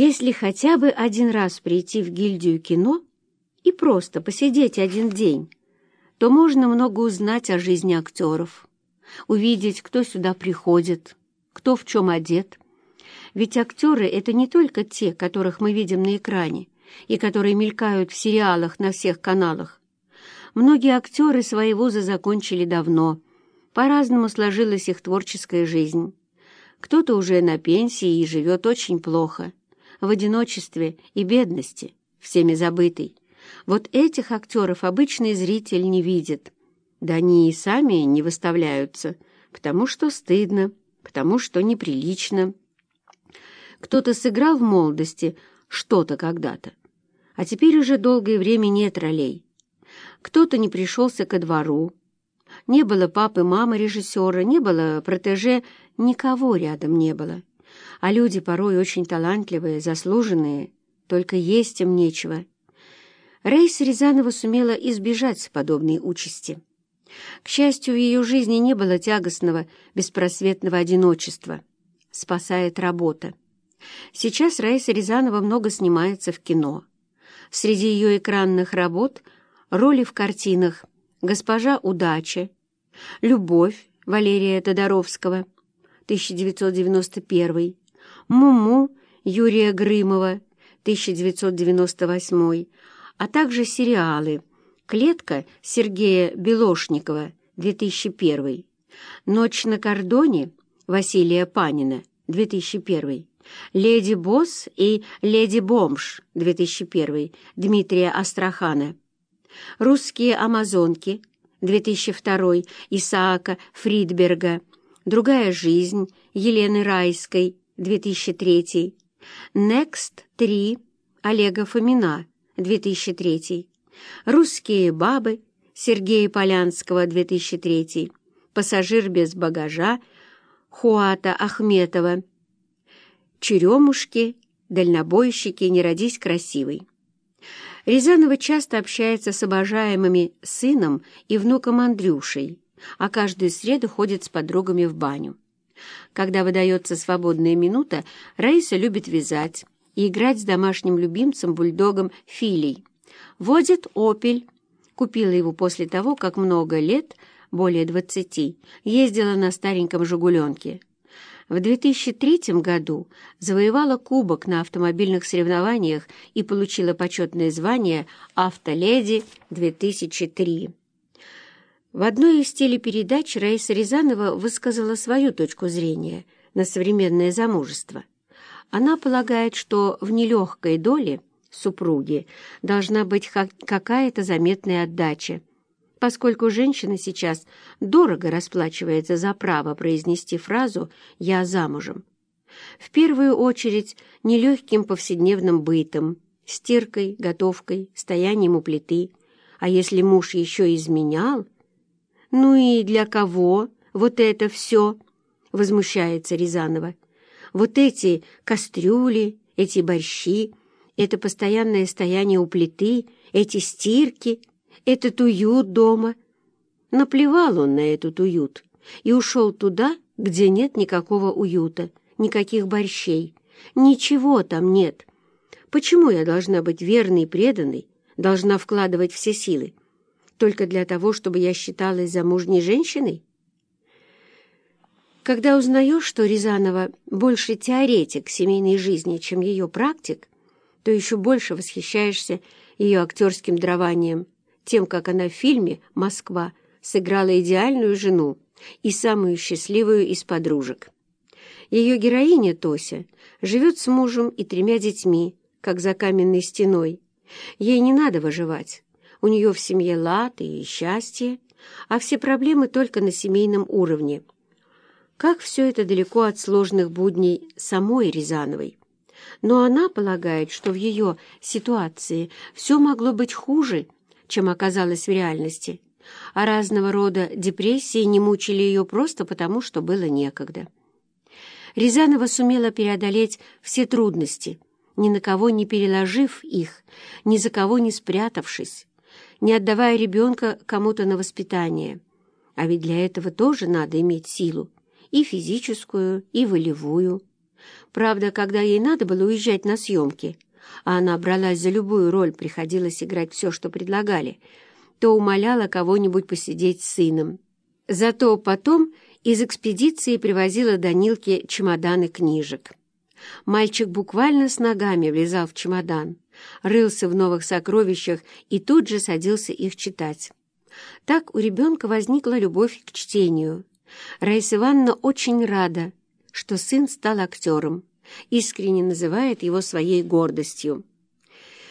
Если хотя бы один раз прийти в гильдию кино и просто посидеть один день, то можно много узнать о жизни актеров, увидеть, кто сюда приходит, кто в чем одет. Ведь актеры — это не только те, которых мы видим на экране и которые мелькают в сериалах на всех каналах. Многие актеры свои вузы закончили давно, по-разному сложилась их творческая жизнь. Кто-то уже на пенсии и живет очень плохо, в одиночестве и бедности, всеми забытый. Вот этих актеров обычный зритель не видит. Да они и сами не выставляются, потому что стыдно, потому что неприлично. Кто-то сыграл в молодости что-то когда-то, а теперь уже долгое время нет ролей. Кто-то не пришелся ко двору, не было папы, мамы режиссера, не было протеже, никого рядом не было. А люди порой очень талантливые, заслуженные, только есть им нечего. Рейс Рязанова сумела избежать подобной участи. К счастью, в ее жизни не было тягостного, беспросветного одиночества. Спасает работа. Сейчас Раиса Рязанова много снимается в кино. Среди ее экранных работ — роли в картинах «Госпожа удача», «Любовь» Валерия Тодоровского, 1991, «Муму» Юрия Грымова, 1998, а также сериалы «Клетка» Сергея Белошникова, 2001, «Ночь на кордоне» Василия Панина, 2001, «Леди Босс» и «Леди Бомж» 2001 Дмитрия Астрахана, «Русские амазонки» 2002 Исаака Фридберга, «Другая жизнь» Елены Райской 2003, «Next 3» Олега Фомина 2003, «Русские бабы» Сергея Полянского 2003, «Пассажир без багажа» Хуата Ахметова, «Черемушки», «Дальнобойщики», «Не родись красивой». Рязанова часто общается с обожаемыми сыном и внуком Андрюшей, а каждую среду ходит с подругами в баню. Когда выдается свободная минута, Раиса любит вязать и играть с домашним любимцем-бульдогом Филей. Водит «Опель». Купила его после того, как много лет, более двадцати, ездила на стареньком «Жигуленке». В 2003 году завоевала кубок на автомобильных соревнованиях и получила почетное звание «Автоледи-2003». В одной из телепередач Раиса Рязанова высказала свою точку зрения на современное замужество. Она полагает, что в нелегкой доле супруги должна быть какая-то заметная отдача, поскольку женщина сейчас дорого расплачивается за право произнести фразу «я замужем». В первую очередь нелегким повседневным бытом, стиркой, готовкой, стоянием у плиты. А если муж еще изменял? Ну и для кого вот это все? Возмущается Рязанова. Вот эти кастрюли, эти борщи, это постоянное стояние у плиты, эти стирки — этот уют дома. Наплевал он на этот уют и ушел туда, где нет никакого уюта, никаких борщей. Ничего там нет. Почему я должна быть верной и преданной, должна вкладывать все силы? Только для того, чтобы я считалась замужней женщиной? Когда узнаешь, что Рязанова больше теоретик семейной жизни, чем ее практик, то еще больше восхищаешься ее актерским дарованием тем, как она в фильме «Москва» сыграла идеальную жену и самую счастливую из подружек. Ее героиня Тося живет с мужем и тремя детьми, как за каменной стеной. Ей не надо выживать. У нее в семье лад и счастье, а все проблемы только на семейном уровне. Как все это далеко от сложных будней самой Рязановой. Но она полагает, что в ее ситуации все могло быть хуже – чем оказалось в реальности, а разного рода депрессии не мучили ее просто потому, что было некогда. Рязанова сумела преодолеть все трудности, ни на кого не переложив их, ни за кого не спрятавшись, не отдавая ребенка кому-то на воспитание. А ведь для этого тоже надо иметь силу, и физическую, и волевую. Правда, когда ей надо было уезжать на съемки, а она бралась за любую роль, приходилось играть все, что предлагали, то умоляла кого-нибудь посидеть с сыном. Зато потом из экспедиции привозила Данилке чемоданы книжек. Мальчик буквально с ногами влезал в чемодан, рылся в новых сокровищах и тут же садился их читать. Так у ребенка возникла любовь к чтению. Раиса Ивановна очень рада, что сын стал актером, искренне называет его своей гордостью.